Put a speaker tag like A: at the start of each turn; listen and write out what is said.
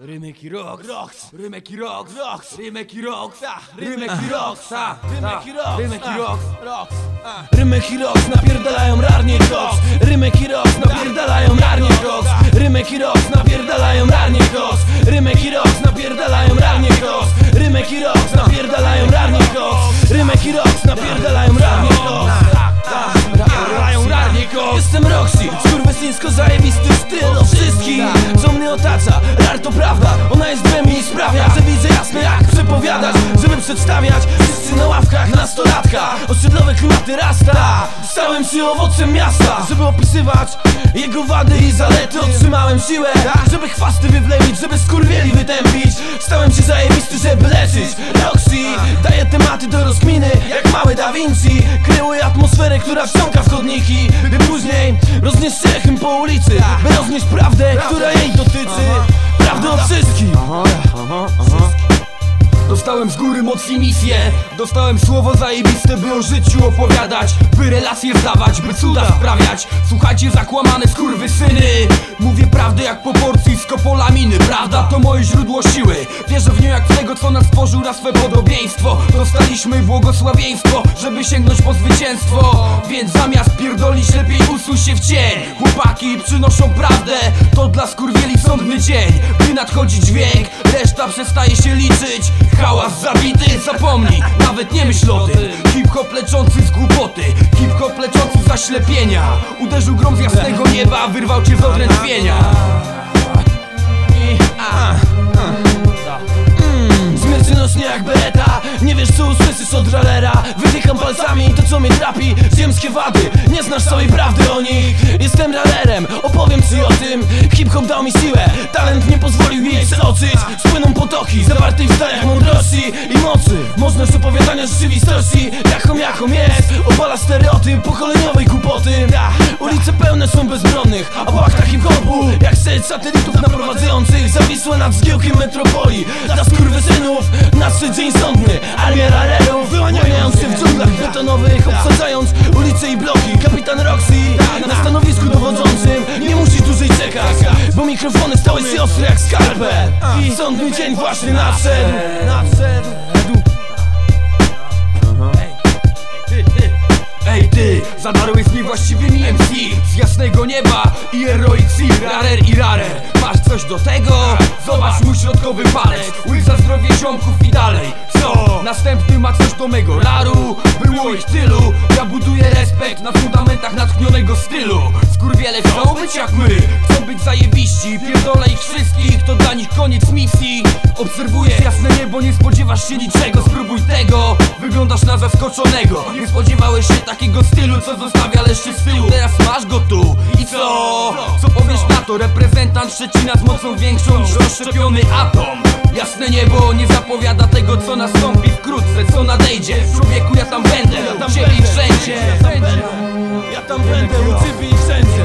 A: Rymek i Rox, Rox, Rymek i Rox, Rox, Rymek i Rox, Rymek i Rox, Rymek i Rox, Rymek i Rox, Rox, Rymek i Rox napierdalają rarnie Rox, Rymek i Rox napierdalają rarnie Rox, Rymek i Rox napierdalają rarnie Rox, Rymek i Rox napierdalają rarnie Rox, Rymek i Rox napierdalają rarnie Rox, Rymek i Rox napierdalają rarnie Rox, napierdalają rarnie Rox. Jestem Roxy, skurwysyńsko zajebisty przedstawiać. Wszyscy na ławkach nastolatka Osiedlowe klimaty rasta. Stałem się owocem miasta. Żeby opisywać jego wady i zalety Otrzymałem siłę, żeby chwasty wywlewić Żeby skurwieli wytępić. Stałem się zajebisty, żeby leczyć. Roxy daje tematy do rozkminy Jak mały Da Vinci. Kreuje atmosferę, która wsiąka w chodniki By później roznieść się po ulicy By roznieść prawdę, która jej dotyczy. Prawdę o wszystkim Dostałem z góry moc i misję Dostałem słowo zajebiste, by o życiu opowiadać. By relacje zdawać, by cuda sprawiać. Słuchajcie zakłamane skurwysyny. Mówię prawdę jak po porcji skopolaminy Prawda to moje źródło siły. Wierzę w nią jak w tego co nas stworzył na swe podobieństwo. Dostaliśmy błogosławieństwo, żeby sięgnąć po zwycięstwo. Więc zamiast pierdolić lepiej usuń się w cień. Chłopaki przynoszą prawdę, to dla skurwieli sądny dzień. Gdy nadchodzi dźwięk, reszta przestaje się liczyć Zabity, zapomnij, nawet nie myśl o tym. Hip-hop leczący z głupoty, hip-hop leczący z zaślepienia. Uderzył grom z jasnego nieba, wyrwał cię z odrętwienia. A, Śmiercionośnie jak bereta. Nie wiesz co usłyszysz od ralera Wytykam palcami to co mnie trapi? Ziemskie wady, nie znasz całej prawdy o nich. Jestem ralerem, opowiem ci o tym Hip-hop dał mi siłę, talent nie pozwolił jej przeoczyć Spłyną potoki, zawartej w zdaniach mądrości i mocy. Możność opowiadania rzeczywistości Jaką jaką jest. Obala stereotyp pokoleniowej głupoty. Ulice pełne są bezbronnych A płachta hip-hopu. Jak sieć satelitów naprowadzających Zawisła nad zgiełkiem metropolii. Dla skurwysynów Nadszedł dzień sądny. Armia ralerów Wyłaniając się w dżunglach betonowych Obsadzając ulice i bloki. Kapitan Roxy Na stanowisku dowodzącym Nie musisz dłużej czekać Bo mikrofony stały się ostre jak skarpet. I sądny dzień właśnie nadszedł. Nadszedł. Ej ty, zadarłeś mi właściwymi MC Z jasnego nieba i Heroic Sea Rarer i rarer, masz coś do tego? Zobacz mój środkowy palec. Łyk zdrowie ziomków i dalej. Co? Następny ma coś do mego raru Było ich tylu. Ja buduję respekt na fundamentach natchnionego stylu Skurwiele chcą być jak my. Chcą być zajebiści Pierdolę ich wszystkich, to dla nich koniec misji. Obserwuję jasne niebo, nie spodziewasz się niczego Spróbuj tego, wyglądasz na zaskoczonego. Nie spodziewałeś się takiego stylu, co zostawia leszcze z tyłu. Teraz masz go tu i co? Co powiesz na to? Reprezentant Szczecina z mocą większą niż rozszczepiony atom Jasne niebo nie zapowiada tego, co nastąpi wkrótce, co nadejdzie. Człowieku, ja tam będę, u ciebie i wszędzie. Ja tam będę, u ciebie i wszędzie